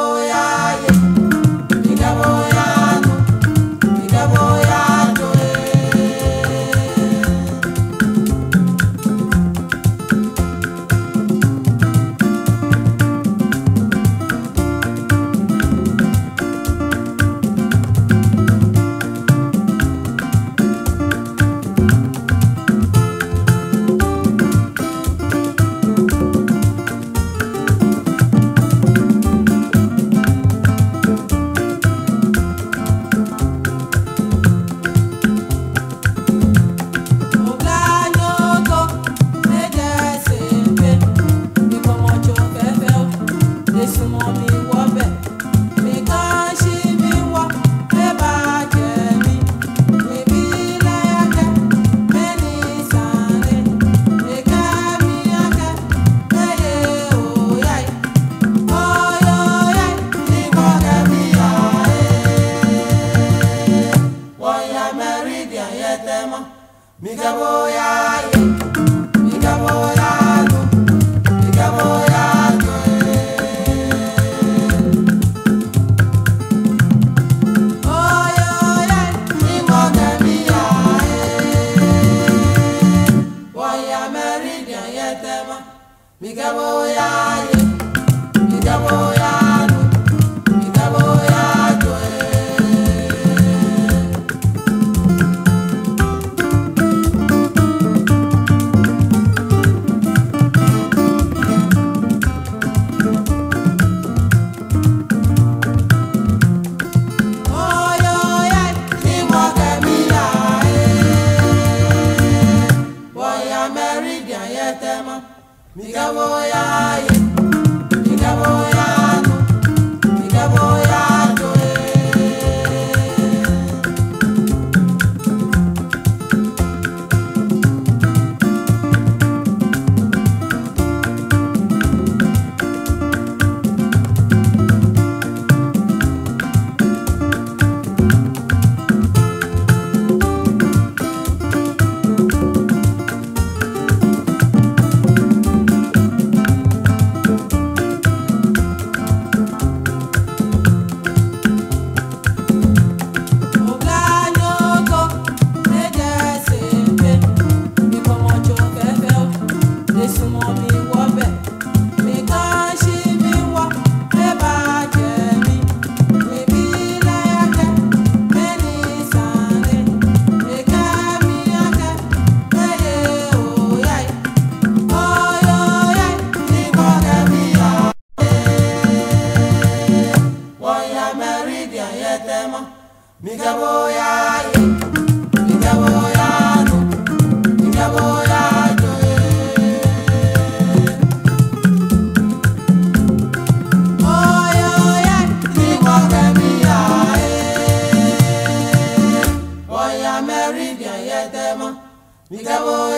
Oh yeah, yeah. baridi ayetema migabo yayo migabo yayo migabo yayo oyoye imogemiya e waya meridi ayetema migabo yayo migabo yayo migabo yayo migabo yayo migabo yano migabo yayo oyoye nigbọkẹ mi yaye oya mẹrin yẹn yẹ tẹ mọ migabo yayo.